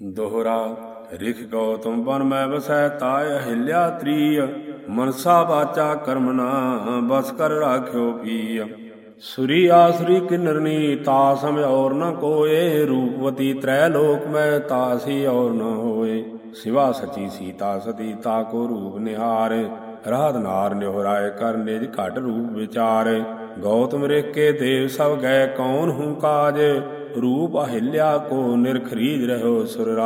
ਦੋਹਰਾ, ਰਿਖ ਗੌਤਮ ਬਨ ਮੈਂ ਵਸੈ ਤਾਇ ਅਹਿਲਿਆ ਤ੍ਰੀਯ ਮਨਸਾ ਬਾਚਾ ਕਰਮਨਾ ਬਸ ਕਰ ਰਾਖਿਓ ਪੀਯ ਸੁਰੀ ਆਸਰੀ ਕਿਨਰਨੀ ਤਾ ਸਮ ਔਰ ਨ ਕੋਏ, ਰੂਪਵਤੀ ਤ੍ਰੈ ਲੋਕ ਮੈਂ ਤਾਸੀ ਔਰ ਨ ਹੋਏ। ਸਿਵਾ ਸਚੀ ਸੀਤਾ ਸਤੀ ਤਾ ਕੋ ਰੂਪ ਨਿਹਾਰ, ਰਾਧ ਨਾਰ ਨਿਹਰਾਏ ਕਰ ਨਿਜ ਘਟ ਰੂਪ ਵਿਚਾਰ। ਗੌਤਮ ਰਿਖ ਦੇਵ ਸਭ ਗਏ ਕੌਣ ਹੂੰ ਕਾਜ ਰੂਪ ਅਹਿਲਿਆ ਕੋ ਨਿਰਖਰੀਜ ਰਹੋ ਸੁਰ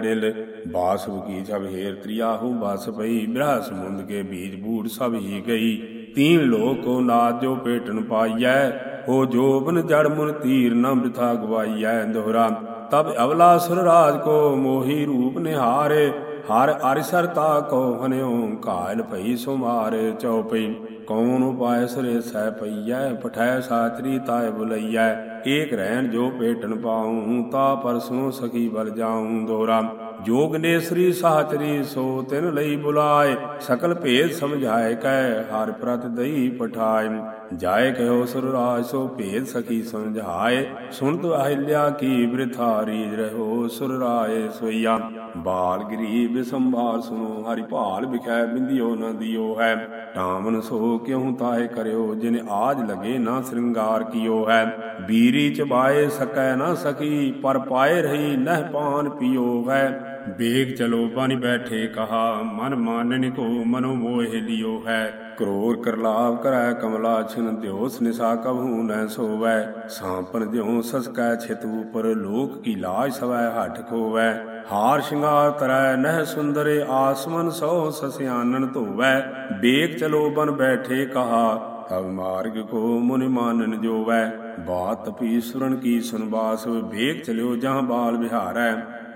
ੜਿਲ ਬਾਸੁ ਕੀ ਛਬ ਹੇਰ ਤ੍ਰਿਆਹੂ, ਬਸ ਪਈ ਬ੍ਰਹ ਸਮੁੰਦ ਕੇ ਬੀਜ ਬੂੜ ਸਭ ਹੀ ਗਈ। ਤੀਨ ਲੋਕ ਕੋ ਨਾਦ ਜੋ ਪੇਟਨ ਪਾਈਐ, ਹੋ ਜੋਬਨ ਜੜ ਮੁਨ ਤੀਰ ਨ ਬਿਥਾ ਗਵਾਈਐ ਦੋਹਰਾ। ਤਬ ਅਵਲਾ ਸੁਰ ਰਾਜ ਕੋ ਮੋਹੀ ਰੂਪ ਨਿਹਾਰੇ, ਹਰ ਅਰਿਸਰ ਤਾ ਕੋ ਹਨਿਓ ਕਾਇਲ ਭਈ ਸੁਮਾਰ ਚਉਪਈ। ਕੌਣ ਉਪਾਇ ਸਰੇ ਸਹਿ ਪਈਐ, ਪਠੈ ਸਾਚਰੀ ਤਾਇ ਬੁਲਈਐ। ਏਕ ਰਹਿਣ ਜੋ ਪੇਟਨ ਪਾਉ, ਤਾ ਪਰਸੋਂ ਸਖੀ ਬਲ ਜਾਉ ਦੋਰਾ। ਜੋਗ ਨੇ ਸ੍ਰੀ ਸਾਚਰੀ ਸੋ ਤਿਨ ਲਈ ਬੁਲਾਏ, ਸਕਲ ਭੇਦ ਸਮਝਾਏ ਕੈ, ਹਰ ਪ੍ਰਤ ਦਈ ਪਠਾਏ। ਜਾਏ ਕਹਿਓ ਸੁਰ ਰਾਜ ਸੋ ਭੇਦ ਸਖੀ ਸਮਝਾਏ। ਸੁਣਤ ਅਹਿਲਿਆ ਕੀ ਬ੍ਰਿਥਾ ਰੀਜ ਰਹੋ ਸੁਰ ਰਾਏ ਸੋਈਆ। ਬਾਲ ਗਰੀਬ ਸੰਭਾਲ ਸੁਨੋ ਹਰਿ ਭਾਲ ਵਿਖੈ ਬਿੰਦਿਓ ਨ ਦਿਓ ਹੈ। ਟਾਮਨ ਸੋ ਕਿਉ ਤਾਏ ਕਰਿਓ, ਜਿਨ ਆਜ ਲਗੇ ਨਾ ਸ਼ਿੰਗਾਰ ਕੀਓ ਹੈ। ਬੀਰੀ ਚਬਾਏ ਸਕੈ ਨਾ ਸਕੀ, ਪਰ ਪਾਏ ਰਹੀ ਨਹਿ ਪਾਨ ਪਿਓ ਹੈ। ਬੇਗ ਚਲੋ ਪਾਣੀ ਬੈਠੇ ਕਹਾ, ਮਨ ਮਾਨਨ ਕੋ ਮਨੋ ਮੋਹ ਲਿਓ ਹੈ। ਕਰੋਰ ਕਰਲਾਵ ਕਰੈ ਕਮਲਾ ਛਿਨ ਦਿਓਸ ਨਿਸਾ ਕਭੂ ਨੈ ਸੋਵੈ। ਸਾਂਪਨ ਦਿਉ ਸਸਕੈ ਛਿਤ ਉਪਰ ਲੋਕ ਕੀ ਲਾਜ ਸਵੈ ਹਟ ਖੋਵੈ ਹਾਰ ਸ਼ਿੰਗਾਰ ਤਰੈ ਨਹਿ ਸੁੰਦਰੇ ਆਸਮਨ, ਸੋ ਸਸਿਆਨਨ ਧੋਵੈ। ਬੇਗ ਚਲੋ ਬਨ ਬੈਠੇ ਕਹਾ ਤਬ ਮਾਰਗ ਕੋ ਮੁਨਿ ਮਾਨਨ ਜੋਵੈ। ਬਾਤ ਪੀ ਸੁਰਨ ਕੀ ਸੁਨਵਾਸ ਬੇਗ ਚਲਿਓ ਜਹਾਂ ਬਾਲ ਵਿਹਾਰੈ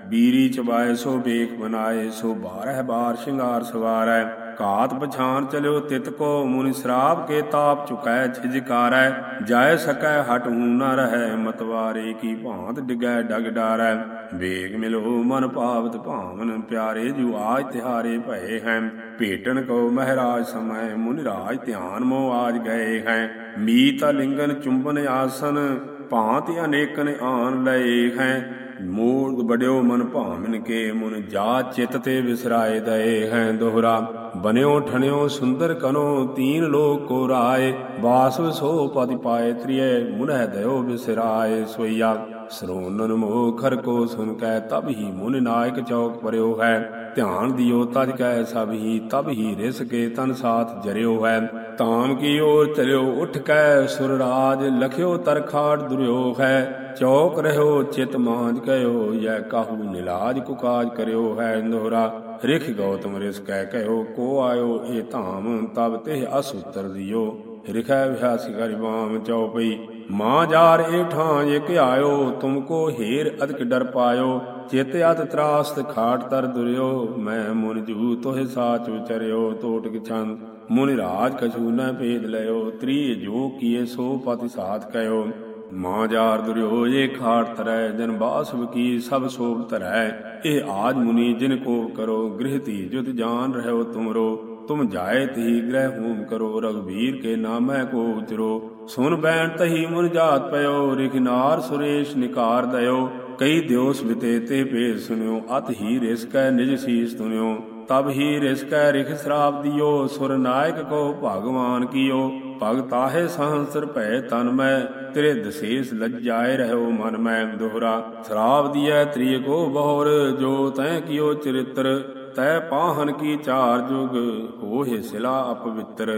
ਬੀਰੀ ਚਬਾਏ ਸੋ ਬੇਖ ਬਨਾਏ ਸੋ ਬਾਰਹ ਬਾਰ ਸ਼ਿੰਗਾਰ ਸਵਾਰੈ। ਘਾਤ ਪਛਾਨ ਚਲਿਓ ਤਿਤ ਕੋ, ਮੁਨਿ ਸ਼ਰਾਬ ਕੇ ਤਾਪ ਚੁਕੈ ਛਿਜਕਾਰੈ ਜਾਇ ਸਕੈ ਹਟ ਹੂ ਨ ਰਹੈ, ਮਤਵਾਰੇ ਕੀ ਭਾਂਤ ਡਿਗੈ ਡਗ ਡਾਰੈ। ਵੇਗ ਮਿਲੋ ਮਨ ਭਾਵਤ ਭਾਵਨ ਪਿਆਰੇ, ਜੂ ਆਜ ਤਿਹਾਰੇ ਭਏ ਹੈ। ਭੇਟਣ ਕੋ ਮਹਾਰਾਜ ਸਮੈ, ਮੁਨਿ ਰਾਜ ਧਿਆਨ ਮੋ ਆਜ ਗਏ ਹੈ। ਮੀਤ ਲਿੰਗਨ ਚੁੰਬਨ ਆਸਨ, ਭਾਂਤ ਅਨੇਕਨ ਆਨ ਲਏ ਹੈ। ਮੂਰਤ ਬੜਿਓ ਮਨ ਭਾਵਨ ਕੇ, ਮੁਨ ਜਾ ਚਿਤ ਤੇ ਵਿਸਰਾਏ ਦਏ ਹੈ ਦੋਹਰਾ। ਬਨਿਓ ਠਣਿਓ ਸੁੰਦਰ ਕਨੋ, ਤੀਨ ਲੋਕ ਕੋ ਰਾਏ। ਬਾਸਵ ਸੋ ਪਤਿ ਪਾਏ, ਤ੍ਰਿਏ ਮੁਨਹਿ ਦਇਓ ਵਿਸਰਾਏ ਸੋਈਆ। ਸਰੋਨਨ ਮੋਹ ਖਰ ਕੋ ਸੁਨ ਕੈ, ਤਬ ਹੀ ਮੁਨ ਨਾਇਕ ਚੌਕ ਪਰਿਓ ਹੈ। ਧਿਆਨ ਦਿਓ ਤਜ ਕੈ ਸਭ ਹੀ, ਤਬ ਹੀ ਰਿਸ ਕੇ ਤਨ ਸਾਥ ਜਰਿਓ ਹੈ। ਤਾਮ ਕੀ ਓਰ ਚਲਿਓ ਉਠ ਕੈ, ਸੁਰ ਰਾਜ ਲਖਿਓ ਤਰਖਾੜ ਦੁਰਿਓ ਹੈ। ਚੌਕ ਰਹਿਓ ਚਿਤ ਮਾਂਜ ਕਇਓ ਯੈ ਕਾਹੂ ਨਿਲਾਜ ਕੁਕਾਜ ਕਰਿਓ ਹੈ ਦੋਹਰਾ। ਰਿਖ ਗੌਤਮ ਰਿਸ ਕਹਿ ਕਹਿਓ ਕੋ ਆਇਓ ਇਹ ਧਾਮ, ਤਬ ਤੇ ਅਸੂਤਰ ਦਿਓ। ਰਿਖੈ ਵਿਹਾਸੀ ਗਰਿਬਾਮ ਚਉਪਈ। ਮਾਂ ਜਾਰ ਏ ਠਾਂ ਇਕ ਆਇਓ ਤੁਮ ਕੋ ਹੀਰ ਅਦਕ ਡਰ ਪਾਇਓ। ਚਿਤ ਅਤ ਤਰਾਸਤ ਖਾਟ ਤਰ ਦੁਰਿਓ, ਮੈਂ ਮੁਨ ਜੂ ਤੋਹਿ ਸਾਚ ਵਿਚਰਿਓ ਟੋਟਕ ਛੰਦ। ਮੁਨਿ ਰਾਜ ਕਛੂ ਨ ਭੇਦ ਲਿਓ ਤ੍ਰੀ ਜੋ ਕੀਏ ਸੋ ਪਤਿ ਸਾਥ ਕਇਓ। ਮਾਂ ਜਾਰ ਦੁਰਿਓ, ਇਹ ਖਾਟ ਤਰੈ, ਜਨ ਬਾਸਵ ਕੀ ਸਭ ਸੋਭ ਧਰੈ ਇਹ ਆਜ ਮੁਨੀ ਜਿਨ ਕੋ ਕਰੋ ਗ੍ਰਹਤੀ ਜੁਤ ਜਾਨ ਰਹਿਓ ਤੁਮਰੋ। ਤੁਮ ਜਾਏ ਤੀ ਗ੍ਰਹਿ ਹੂਮ ਕਰੋ ਰਗਵੀਰ ਕੇ ਨਾਮੈ ਕੋ ਉਚਰੋ। ਸੁਨ ਬੈਣ ਤਹੀ ਮੁਨ ਜਾਤ ਪਇਓ ਰਿਖਨਾਰ ਸੁਰੇਸ਼ ਨਿਕਾਰ ਦਇਓ। ਕਈ ਦਿਓਸ ਬਿਤੇ ਤੇ ਭੇਦ ਸੁਨਿਓ, ਅਤ ਹੀ ਰਿਸ ਕੈ ਨਿਜ ਸੀਸ ਤੁਨਿਓ। ਤਬ ਹੀ ਰਿਸ ਕੈ ਰਿਖ ਸ਼ਰਾਪ ਦਿਓ, ਸੁਰ ਨਾਇਕ ਕੋ ਭਗਵਾਨ ਕੀਓ। ਭਗਤਾਹੇ ਸਹੰਸਰ ਭੈ ਤਨ ਮੈਂ, ਤੇਰੇ ਦਸੇਸ ਲੱਜਾਏ ਰਹੋ ਮਨ ਮੈਂ ਦੋਹਰਾ। ਸ਼ਰਾਬ ਦੀਐ ਤ੍ਰਿਯ ਕੋ ਬਹੁਰ, ਜੋ ਤੈ ਕੀਓ ਚਰਿਤ੍ਰ। ਤੈ ਪਾਹਨ ਕੀ ਚਾਰ ਜੁਗ ਹੋਏ ਸਿਲਾ ਅਪਵਿੱਤਰ।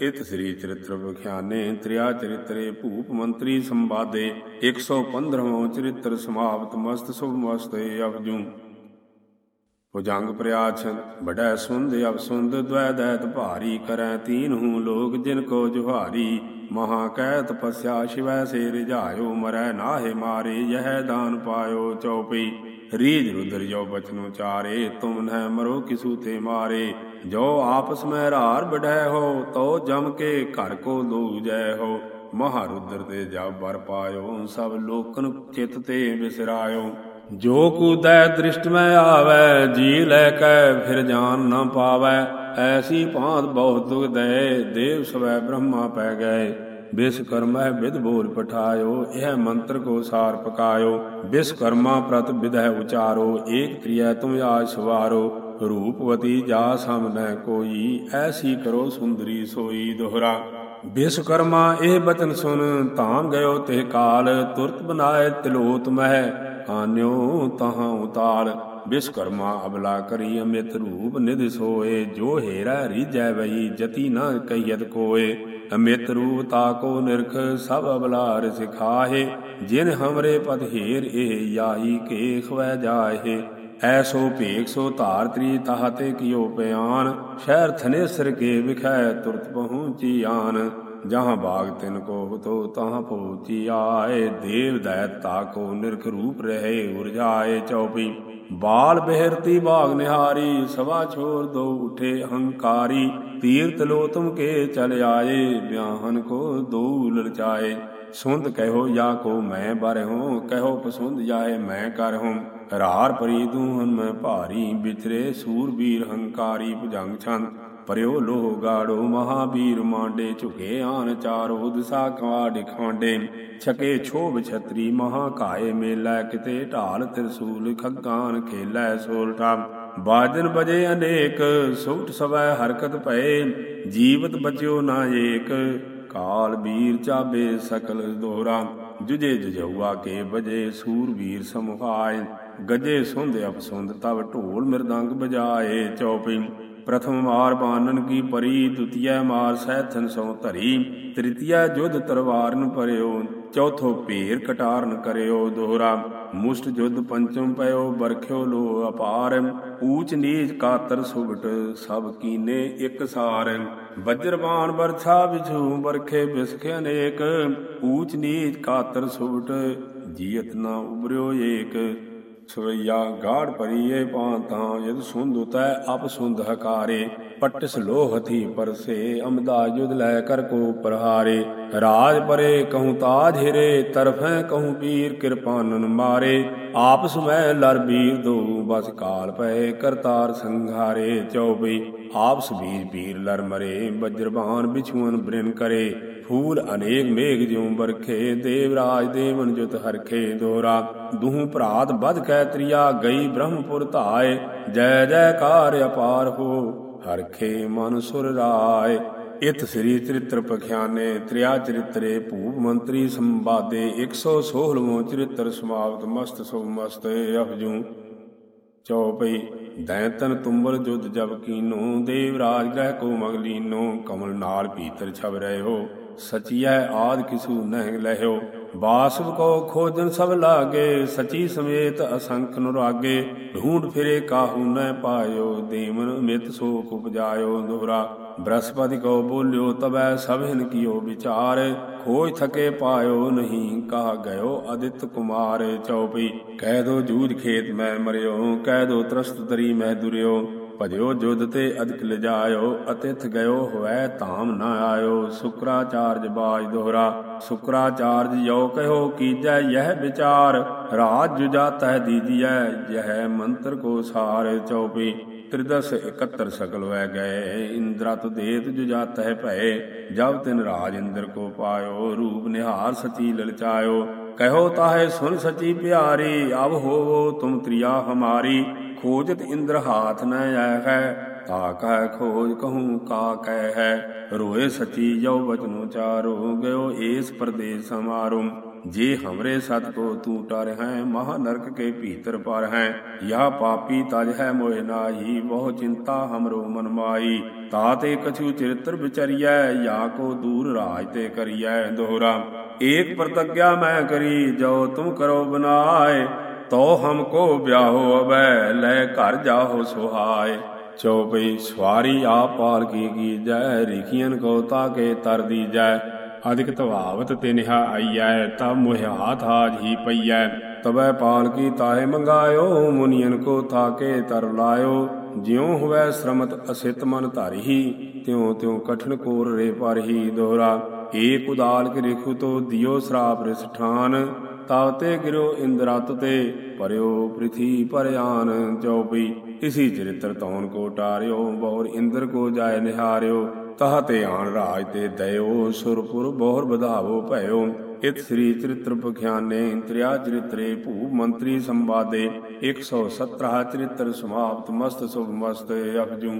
ਇਤ ਸ੍ਰੀ ਚਰਿਤ੍ਰ ਵਿਖਿਆਨੇ, ਤ੍ਰਿਆ ਚਰਿਤਰੇ, ਭੂਪ ਮੰਤਰੀ ਸੰਵਾਦੇ 115ਵਾਂ ਚਰਿਤ੍ਰ ਸਮਾਪਤ ਮਸਤ ਸੁਭ ਮਸਤ ਅਵਜੂ। ਭੁਜੰਗ ਪ੍ਰਿਆਛਨ ਬੜੈ ਸੁੰਦ ਅਬਸੁਦ ਦ્વੈ ਦੈਤ ਭਾਰੀ ਕਰੈ ਤੀਨ ਹੂੰ ਲੋਕ ਜਿਨ ਕੋ ਜੁਹਾਰੀ। ਮਹਾ ਕਹਿ ਤਪੱਸਿਆ ਸ਼ਿਵੈ ਸੇ ਰਿਝਾਇਓ ਮਰੈ ਨਾਹੇ ਮਾਰੇ, ਯਹ ਦਾਨ ਪਾਇਓ ਚਉਪਈ ਰੀਜ ਰੁਦਰ ਜੋ ਬਚਨੋ ਚਾਰੇ, ਤੁਮ ਨਹਿ ਮਰੋ ਕਿਸੂ ਤੇ ਮਾਰੇ। ਜੋ ਆਪਸ ਮੈਂ ਰਾਰ ਬਢੈ ਹੋ, ਤੋ ਜਮ ਕੇ ਘਰ ਕੋ ਦੂਜੈ ਹੋ। ਮਹਾਰੁਦਰ ਤੇ ਜਾ ਬਰ ਪਾਇਓ, ਸਭ ਲੋਕਨ ਚਿਤ ਤੇ ਵਿਸਰਾਇਓ ਜੋ ਕੂਦੈ ਦ੍ਰਿਸ਼ਟ ਮੈਂ ਆਵੈ, ਜੀ ਲੈ ਕੈ ਫਿਰ ਜਾਨ ਨਾ ਪਾਵੈ। ਐਸੀ ਭਾਂਤ ਬਹੁਤ ਦੁਖ ਦੇ, ਦੇਵ ਸਵੈ ਬ੍ਰਹਮਾ ਪੈ ਗਏ। ਵਿਸਕਰਮਹਿ ਵਿਦ ਬੋਲ ਪਠਾਇਓ, ਇਹ ਮੰਤਰ ਕੋ ਸਾਰ ਪਕਾਇਓ। ਵਿਸਕਰਮਾ ਪ੍ਰਤ ਵਿਦਹਿ ਉਚਾਰੋ, ਏਕ ਤ੍ਰਿਯ ਤੁਮ ਆਜ ਸਵਾਰੋ। ਰੂਪਵਤੀ ਜਾ ਸਮ ਨਹਿ ਕੋਈ, ਐਸੀ ਕਰੋ ਸੁੰਦਰੀ ਸੋਈ ਦੋਹਰਾ। ਵਿਸਕਰਮਾ ਇਹ ਬਚਨ ਸੁਨ, ਧਾਮ ਗਇਓ ਤੇ ਕਾਲ, ਤੁਰਤ ਬਨਾਏ ਤਿਲੋਤ ਮਹਿ। ਆਨਿਓ ਤਹਾਂ ਉਤਾਲ ਵਿਸਕਰਮਾ ਅਬਲਾ ਕਰੀ ਅਮਿਤ ਰੂਪ ਨਿਧ ਸੋਏ, ਜੋ ਹੇਰਾ ਰੀਜੈ ਵਈ, ਜਤੀ ਨ ਕਈਤ ਕੋਏ। ਅਮਿਤ ਰੂਪ ਤਾਕੋ ਨਿਰਖ, ਸਭ ਅਬਲਾਰ ਸਿਖਾਹੇ ਜਿਨ ਹਮਰੇ ਪਦ ਹੇਰ, ਇਹ ਯਾਹੀ ਕੇ ਖਵੈ ਜਾਹੇ। ਐਸੋ ਭੇਖ ਸੋ ਧਾਰ ਤਰੀ ਤਾਹਤੇ ਕਿਓ ਪਿਆਨ। ਸ਼ਹਿਰ ਥਨੇਸਰ ਕੇ ਵਿਖੈ ਤੁਰਤ ਪਹੁੰਚੀ ਆਨ। ਜਹਾਂ ਬਾਗ ਤਿਨ ਕੋ ਤੋ ਤਹਾਂ ਪਹੁੰਚੀ ਆਏ, ਦੇਵ ਦੈਤ ਤਾਕੋ ਨਿਰਖ ਰੂਪ ਰਹੇ ਉਰਜਾਏ ਚਉਪੀ ਬਾਲ ਬਿਹਰਤੀ ਬਾਗ ਨਿਹਾਰੀ, ਸਵਾ ਛੋਰ ਦੋ ਉਠੇ ਹੰਕਾਰੀ। ਤੀਰਤ ਲੋਤਮ ਕੇ ਚਲ ਆਏ ਬਿਆਹਨ ਕੋ ਦੋ ਲਲਚਾਏ ਸੁੰਦ ਕਹਿਓ ਯਾ ਕੋ ਮੈਂ ਬਰ ਹੂੰ ਕਹਿਓ ਪਸੁੰਦ ਜਾਏ ਮੈਂ ਕਰ ਹੂੰ ਰਾਰ ਪਰੀ ਦੂਹਨ ਮੈਂ ਭਾਰੀ, ਬਿਥਰੇ ਸੂਰਬੀਰ ਹੰਕਾਰੀ ਭੁਜੰਗ ਛੰਦ। ਪਰਿਓ ਲੋਹ ਗਾੜੋ ਮਹਾਬੀਰ ਮਾਂਡੇ, ਝੁਕੇ ਆਨ ਚਾਰੋ ਦਿਸਾ ਕਾੜ ਖਾਂਡੇ। ਛਕੇ ਛੋਭ ਛਤਰੀ ਮਹਾ ਕਾਏ ਮੇਲਾ, ਕਿਤੇ ਢਾਲ ਤਿਰਸੂਲ ਖੱਗਾਨ ਖੇਲੇ ਸੋਲਟਾ ਬਾਜਨ ਬਜੇ ਅਨੇਕ, ਸੁਟ ਸਵੈ ਹਰਕਤ ਪਏ ਜੀਵਤ ਬਚਿਓ ਨਾ ਏਕ, ਕਾਲ ਵੀਰ ਚਾਬੇ ਸਕਲ ਦੋਹਰਾ। ਜੁਜੇ ਜੁਜਉਆ ਕੇ ਬਜੇ ਸੂਰਬੀਰ ਸਮੁਹਾਏ। ਗਜੇ ਸੁੰਧ ਅਪਸੁੰਧ ਤਵ ਢੋਲ ਮਿਰਦੰਗ ਬਜਾਏ ਚੌਪੀ। ਪ੍ਰਥਮ ਮਾਰ ਬਾਨਨ ਕੀ ਪਰੀ ਦੁਤੀਆ ਮਾਰ ਸਹਿਥਨ ਸੋ ਧਰੀ। ਤ੍ਰਿਤੀਆ ਜੁਧ ਤਰਵਾਰਨ ਪਰਿਓ, ਚੌਥੋ ਭੇਰ ਕਟਾਰਨ ਕਰਿਓ ਦੋਹਰਾ। ਮੁਸ਼ਟ ਜੁਧ ਪੰਚਮ ਪਇਓ, ਬਰਖਿਓ ਲੋ ਅਪਾਰ। ਊਚ ਨੀਚ ਕਾਤਰ ਸੁਭਟ, ਸਭ ਕੀਨੇ ਇੱਕ ਸਾਰ। ਵਜਰਬਾਨ ਵਰਛਾ ਵਿਛੂ ਬਰਖੇ ਬਿਸਖੇ ਅਨੇਕ। ਊਚ ਨੀਚ ਕਾਤਰ ਸੁਭਟ ਜੀਤ ਨਾ ਉਬਰਿਓ ਏਕ। ਸੁਰਈਆ ਗਾੜ ਪਰੀਏ ਪਾਂਤਾਂ ਜਦ ਸੁੰਧ ਉਤੈ ਅਪ ਸੁੰਧ ਹਕਾਰੇ, ਪਟਸ ਲੋਹਥੀ ਪਰਸੇ ਅਮਦਾ ਜੁਦ ਲੈ ਕਰ ਕੋ ਪ੍ਰਹਾਰੇ। ਰਾਜ ਪਰੇ ਕਹੂੰ ਤਾਜ ਹਿਰੇ, ਤਰਫੈ ਕਹੂੰ ਪੀਰ ਕਿਰਪਾਨਨ ਮਾਰੇ। ਆਪਸ ਮੈਂ ਲਰ ਬੀਰ ਦੋ, ਬਸ ਕਾਲ ਪਏ ਕਰਤਾਰ ਸੰਘਾਰੇ। ਚੌਬਈ ਆਪਸ ਬੀਜ ਪੀਰ ਲਰ ਮਰੇ, ਬਜਰਬਾਨ ਬਿਛੂਨ ਬ੍ਰਿਨ ਕਰੇ। ਫੂਲ ਅਨੇਕ ਮੇਘ ਜਿਉ ਬਰਖੇ ਦੇਵਰਾਜ ਦੇਵਨ ਜੁਤ ਹਰਖੇ ਦੋਰਾ। ਦੂਹ ਭਰਾਤ ਬਧ ਕੈ ਤ੍ਰਿਆ, ਗਈ ਬ੍ਰਹਮਪੁਰ ਧਾਏ। ਜੈ ਜੈਕਾਰ ਅਪਾਰ ਹੋ, ਹਰਖੇ ਮਨ ਸੁਰ ਰਾਏ। ਇਤ ਸ੍ਰੀ ਚਰਿਤ੍ਰ ਪਖਿਆਨੇ, ਤ੍ਰਿਆ ਚਰਿਤਰੇ ਭੂਪ ਮੰਤਰੀ ਸੰਵਾਦੇ। 116ਵਾਂ ਚਰਿਤ੍ਰ ਸਮਾਪਤ, ਮਸਤ ਸੋ ਮਸਤ, ਅਫਜੂ। ਚੌਪਈ ਦੈਂਤਨ ਤੁੰਬਲ ਜੁਦ ਜਬ ਕੀਨੋ ਦੇਵਰਾਜ ਗ੍ਰਹਿ ਕੋ ਮਗਲੀਨੋ ਕਮਲ ਨਾਲ ਭੀਤਰ ਛਬ ਰਹੇ ਹੋ ਸਚੀਐ ਆਦ ਕਿਸੂ ਨਹਿ ਲਹਿਓ, ਬਾਸਵ ਕੋ ਖੋਜਨ ਸਭ ਲਾਗੇ, ਸਚੀ ਸਮੇਤ ਅਸੰਖ ਰਾਗੇ ਢੂੰਡ ਫਿਰੇ ਕਾਹੂ ਨ ਪਾਇਓ, ਦੇਵਨ ਮਿਤ ਸੋਖ ਉਪਜਾਇਓ ਦੋਹਰਾ। ਬ੍ਰਹਸਪਤੀ ਕੋ ਬੋਲਿਓ ਤਬੈ ਸਭਿਨ ਕੀਓ ਵਿਚਾਰ, ਖੋਜ ਥਕੇ ਪਾਇਓ ਨਹੀਂ ਕਹਾ ਗਇਓ ਅਦਿਤ ਕੁਮਾਰ ਚਉਪਈ ਕਹਿ ਦੋ ਜੂਝ ਖੇਤ ਮੈਂ ਮਰਿਓ, ਕਹਿ ਦੋ ਤਰਸਤ ਤਰੀ ਮੈਂ ਦੁਰਿਓ। ਭਜਿਓ ਜੁਦ ਤੇ ਅਦਕ ਲਿਜਾਇਓ, ਅਤਿਥ ਗਇਓ ਹੋਇ ਧਾਮ ਨ ਆਇਓ। ਸ਼ੁਕਰਾਚਾਰਜ ਬਾਜ ਦੋਹਰਾ, ਸ਼ੁਕਰਾਚਾਰਜ ਯੋ ਕਹਿਓ ਕੀਜੈ ਯਹ ਵਿਚਾਰ। ਰਾਜ ਜੁਜਾਤਹਿ ਦੀਜੀਐ, ਯਹ ਮੰਤਰ ਕੋ ਸਾਰ ਚਉਪੀ। ਤ੍ਰਿਦਸ 71 ਸਕਲ ਵੈ ਗਏ ਇੰਦਰਾ ਤੁ ਦੇਤ ਜੁਜਾਤਹਿ ਭਏ। ਜਬ ਤਿਨ ਰਾਜ ਇੰਦਰ ਕੋ ਪਾਇਓ, ਰੂਪ ਨਿਹਾਰ ਸਚੀ ਲਲਚਾਇਓ। ਕਹੋ ਤਾਹੇ ਸੁਨ ਸਚੀ ਪਿਆਰੀ, ਅਬ ਹੋਵੋ ਤੁਮ ਤ੍ਰਿਆ ਹਮਾਰੀ, ਖੋਜਤ ਇੰਦਰ ਹਾਥ ਨ ਆਇ ਹੈ ਤਾ ਕਹਿ ਖੋਜ ਕਹੂੰ, ਕਾ ਕਹਿ ਹੈ, ਰੋਏ ਸਚੀ ਜੋ ਬਚਨੁ ਚਾਰੋ ਗਇਓ ਏਸ ਪਰਦੇਸ ਹਮਾਰੋ। ਜੇ ਹਮਰੇ ਸਤ ਕੋ ਤੂੰ ਟਰ ਹੈ ਮਹਾ ਨਰਕ ਕੇ ਭੀਤਰ ਪਰ ਹੈ। ਯਾ ਪਾਪੀ ਤਜ ਹੈ ਮੋਇ ਨਾਹੀ, ਬਹੁ ਚਿੰਤਾ ਹਮਰੋ ਮਨ ਮਾਈ ਤਾਤੇ ਕਛੂ ਚਰਿਤ੍ਰ ਵਿਚਰੀਐ, ਯਾ ਕੋ ਦੂਰ ਰਾਜ ਤੇ ਕਰੀਐ ਦੋਹਰਾ। ਏਕ ਪ੍ਰਤਗਿਆ ਮੈਂ ਕਰੀ, ਜੋ ਤੁਮ ਕਰੋ ਬਨਾਏ। ਤੋ ਹਮ ਕੋ ਵਿਆਹੋ ਅਬੈ ਲੈ ਘਰ ਜਾਹੋ ਸੁਹਾਏ। ਚੌਪਈ ਸਵਾਰੀ ਆ ਪਾਲ ਕੀ ਕੀ ਜੈ ਰਿਖੀਆਂ ਕੋ ਤਾਕੇ ਤਰ ਦੀ ਜੈ ਅਧਿਕ ਤਵਾਵਤ ਤਿਨਹਾ ਆਈਐ, ਤਾ ਮੁਹਿਆ ਥਾਜ ਹੀ ਪਈਐ। ਤਬੈ ਪਾਲ ਕੀ ਮੰਗਾਇਓ ਮੁਨੀਨ ਕੋ ਤਾਕੇ ਤਰ ਲਾਇਓ। ਜਿਉ ਹੋਵੈ ਸ਼ਰਮਤ ਅਸਿਤ ਮਨ ਧਾਰਹੀ, ਤਿਉ ਤਿਉ ਕਠਨ ਕੋਰ ਰੇ ਪਰਹੀ ਦੋਹਰਾ। ਏਕ ਉਦਾਲ ਕੇ ਰੇਖੂ ਤੋ ਦਿਓ ਸਰਾਪ ਰਿਸ ਠਾਨ। ਤਾਵਤੇ ਗਿਰੋ ਇੰਦਰਤ ਤੇ, ਪਰਿਓ ਪ੍ਰਿਥੀ ਪਰਿਆਨ ਚਉਪਈ ਇਸੀ ਚਰਿਤ੍ਰ ਤੌਨ ਕੋ ਟਾਰਿਓ, ਬੌਰ ਇੰਦਰ ਕੋ ਜਾਏ ਨਿਹਾਰਿਓ। ਤਹ ਤੇ ਆਣ ਰਾਜ ਤੇ ਦਇਓ, ਸੁਰਪੁਰ ਬਹੁਰ ਵਧਾਵੋ ਭਇਓ। ਇਤ ਸ੍ਰੀ ਚਰਿਤ੍ਰ ਪਖਿਆਨੇ ਤ੍ਰਿਆ ਚਰਿਤਰੇ, ਭੂ ਮੰਤਰੀ ਸੰਵਾਦੇ। 117 ਚਰਿਤ੍ਰ ਸਮਾਪਤ, ਮਸਤ ਸੁਭ ਮਸਤ ਅਪਜੂ